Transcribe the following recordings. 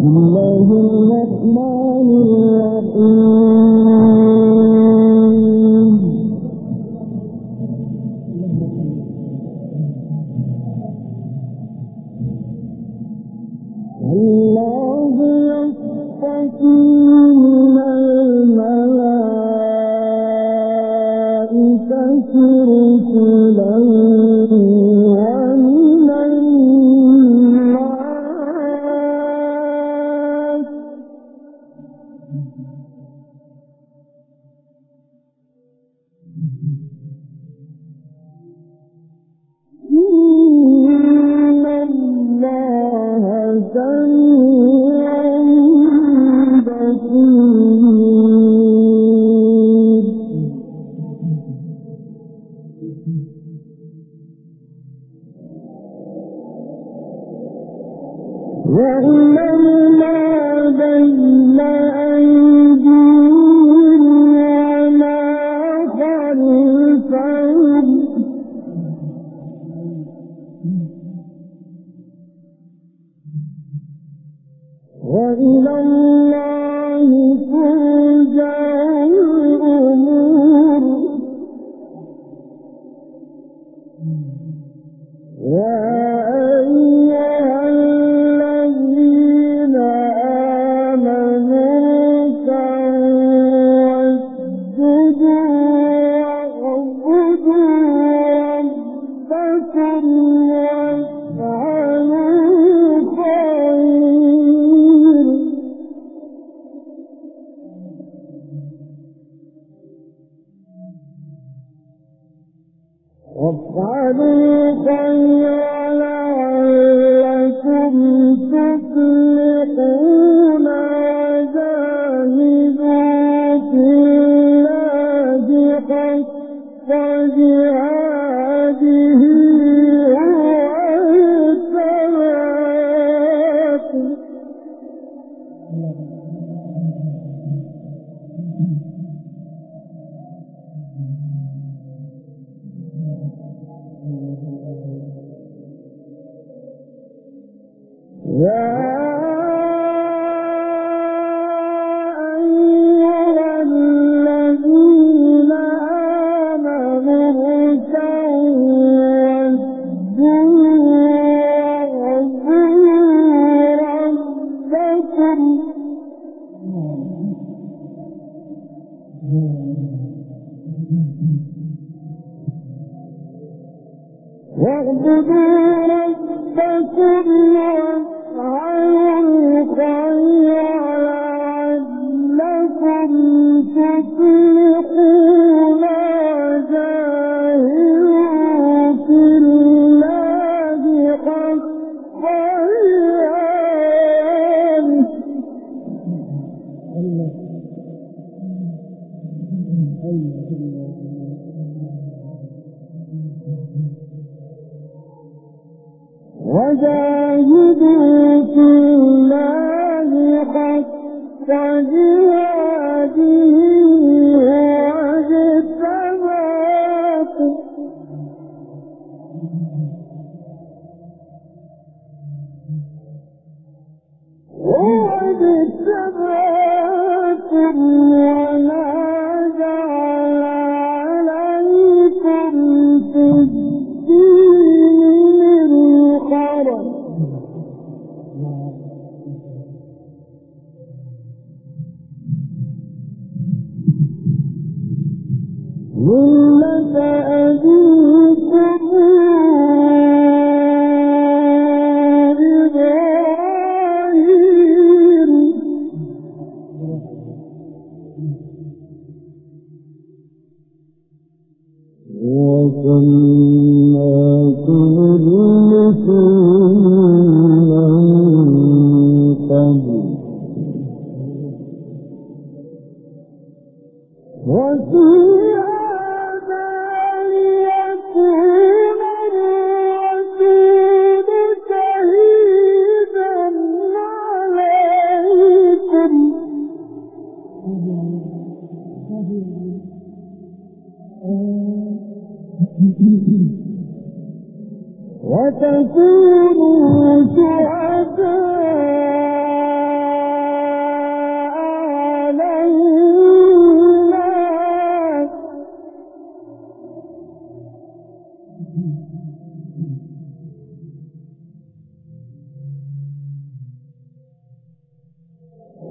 وتكونوا شهداء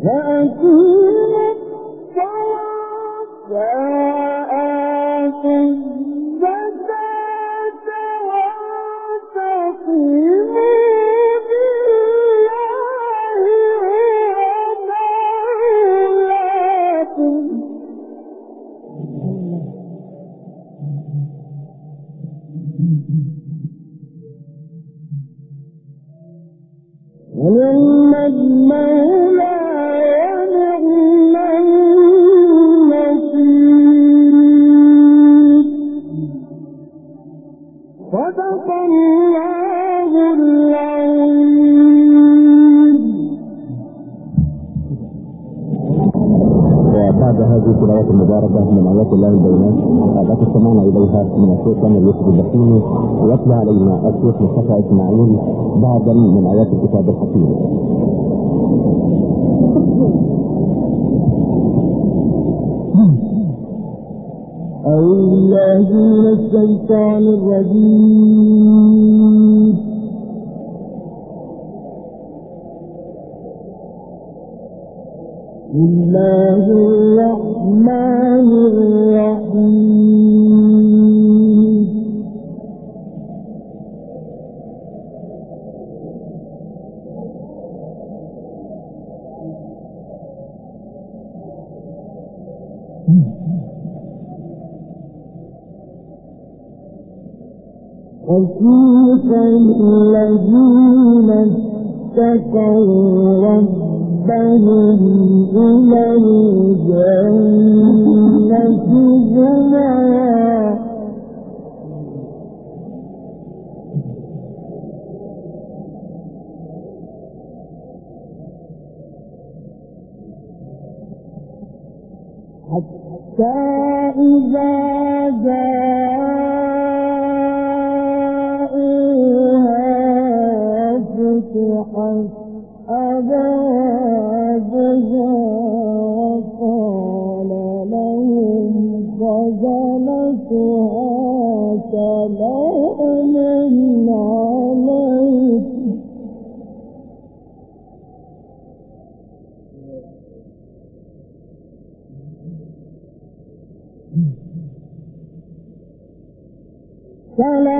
وأكون يتلى علينا الشيخ مصطفى إسماعيل بعضا من آيات الكتاب الحكيم. أعوذ بالله من الشيطان الرجيم ولا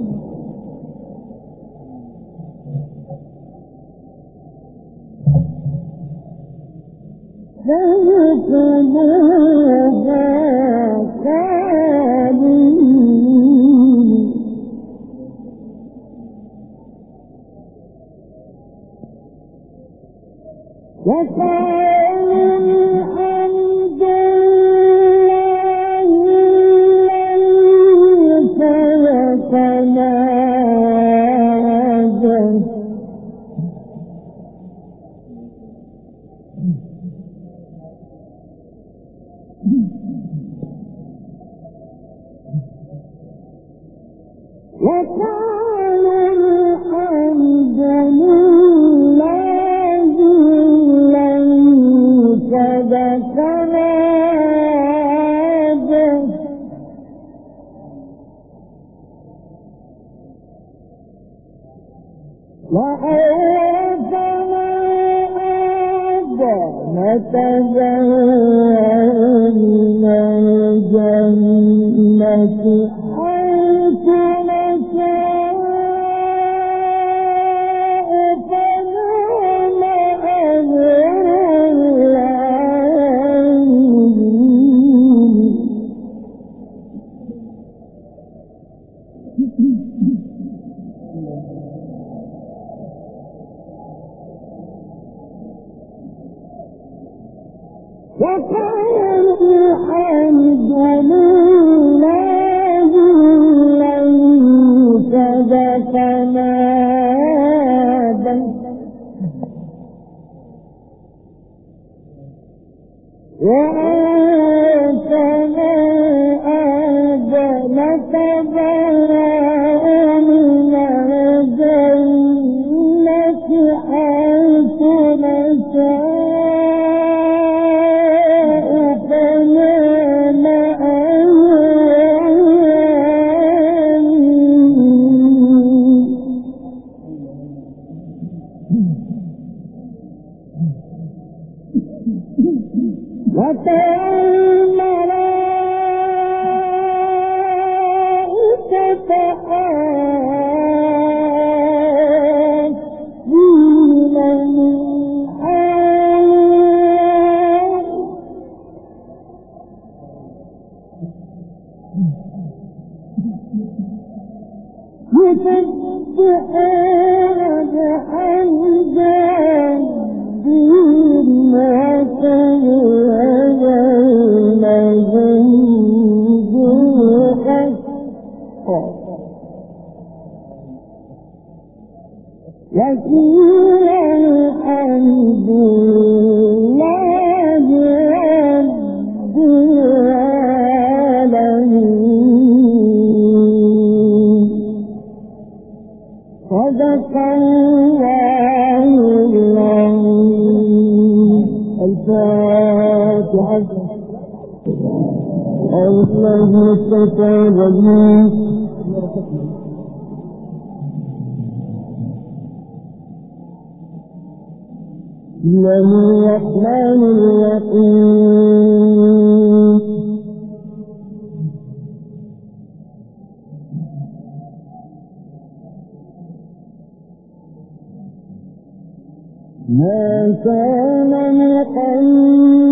ما كان محمد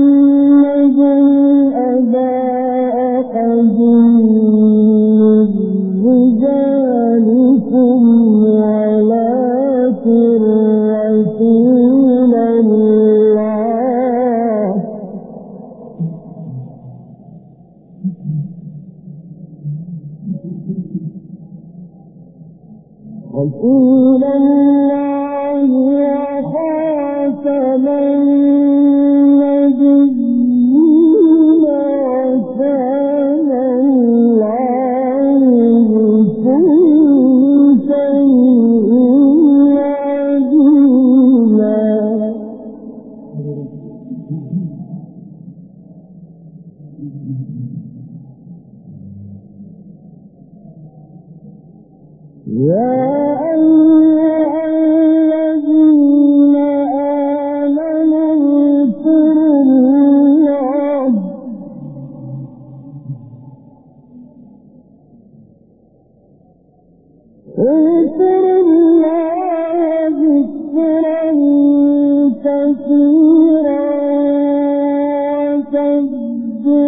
أبا أحد من رجالكم ولا في الرسول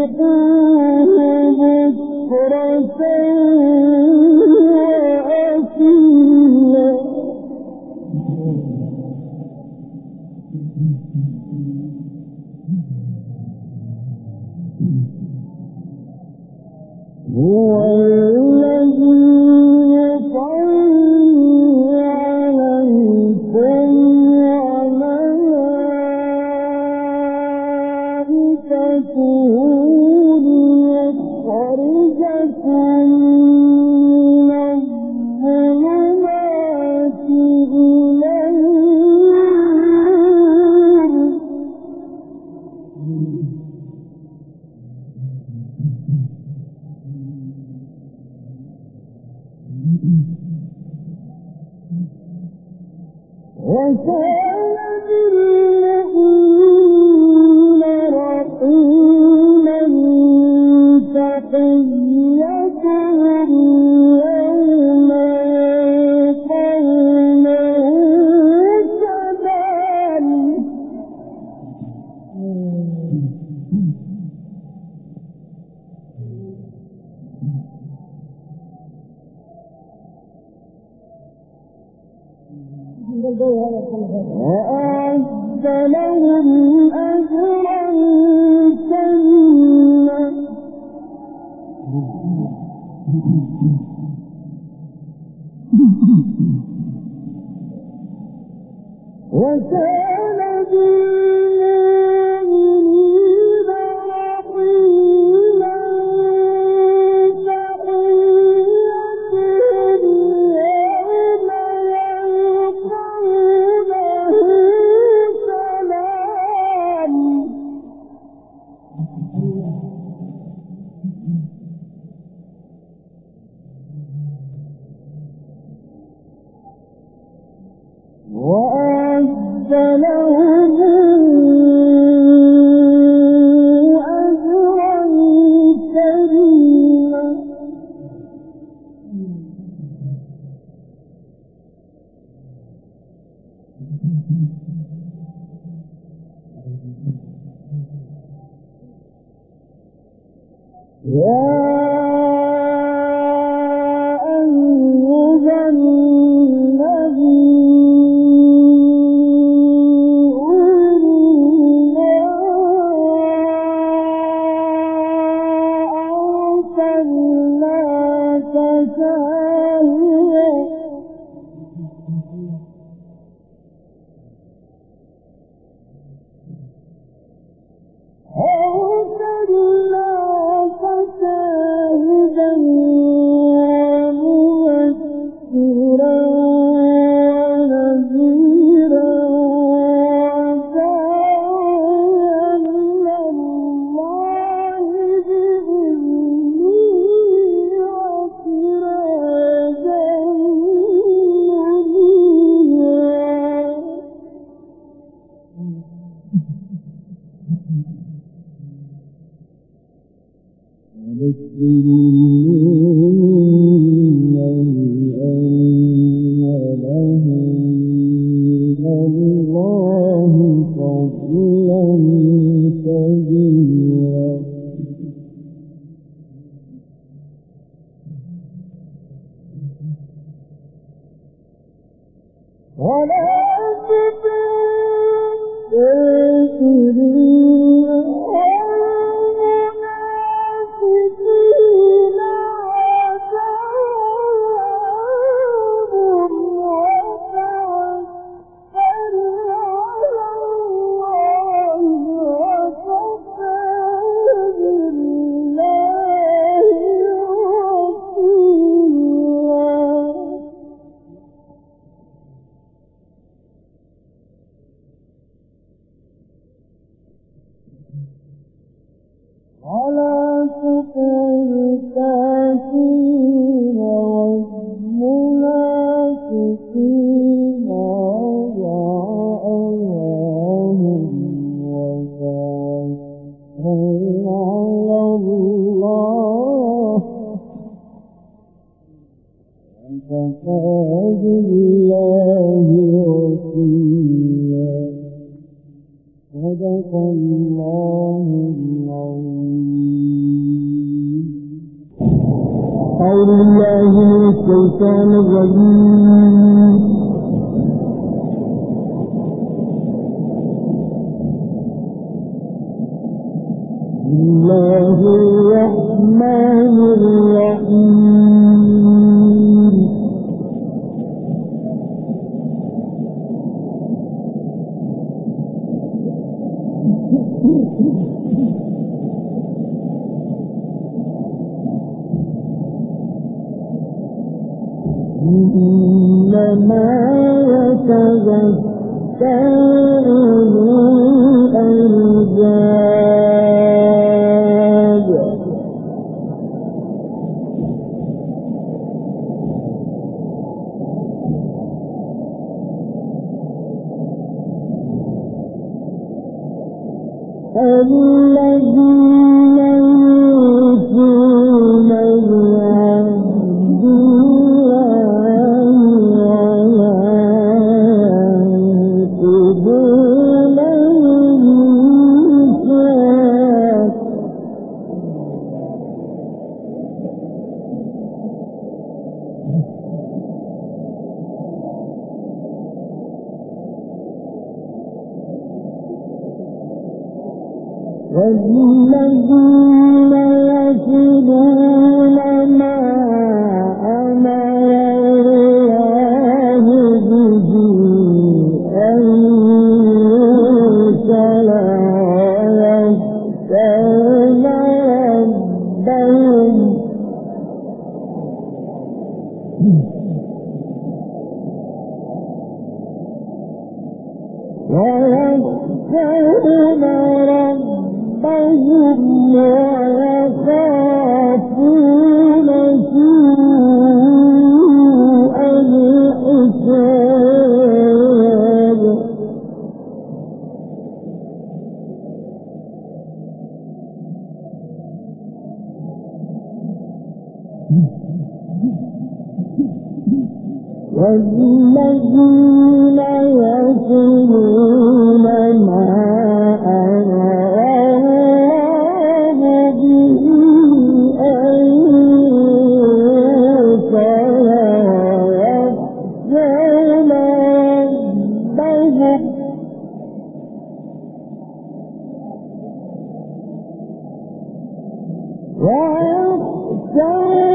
فيه بكرة ولا تطع الكافرين الله الرحمن الرحيم. والذين يصلون Well, so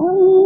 والذين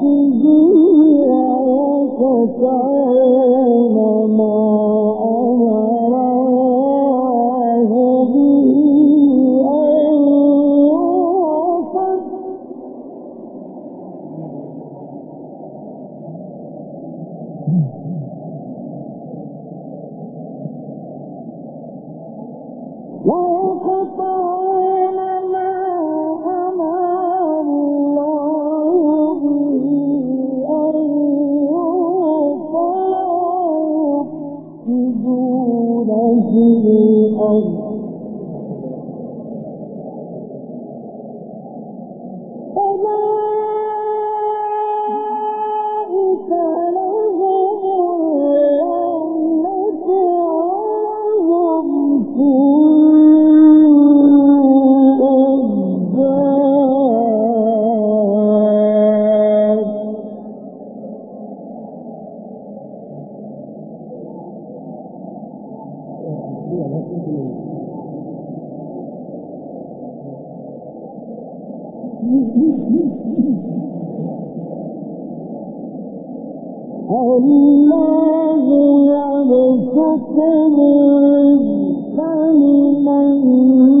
ميثاقه ويقطعون الله يبسط الرزق لمن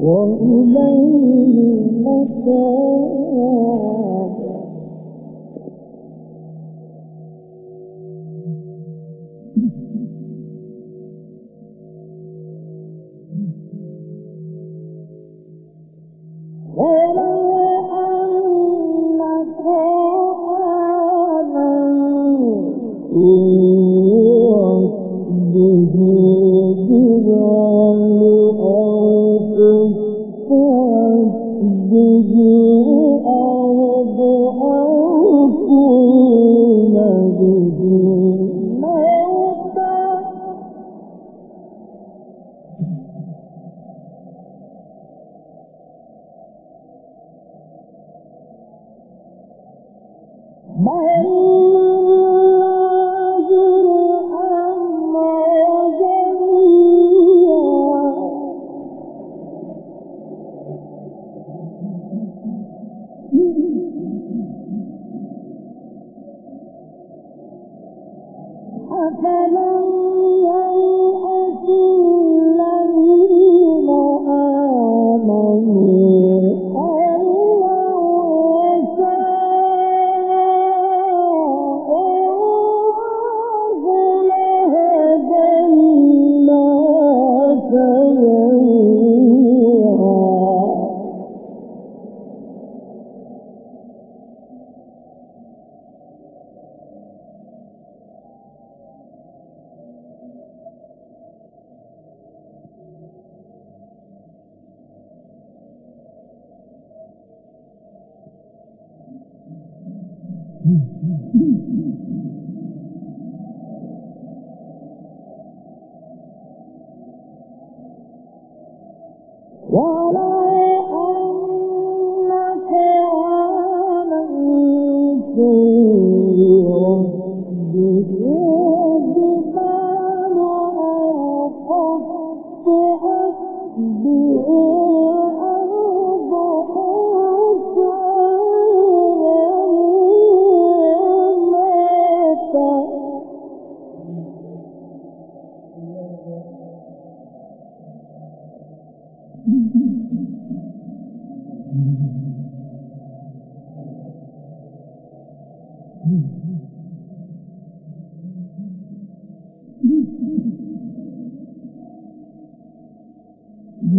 وإليه المتاب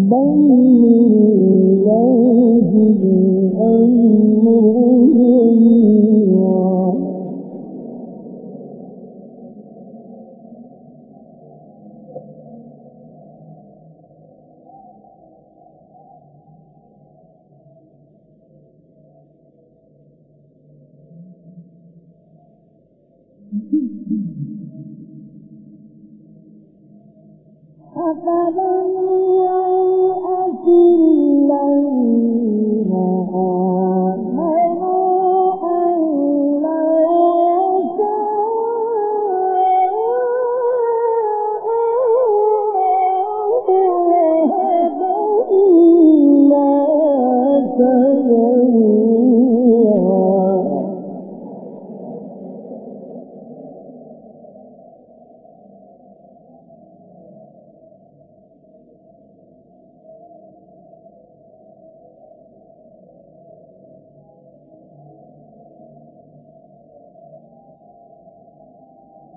Bông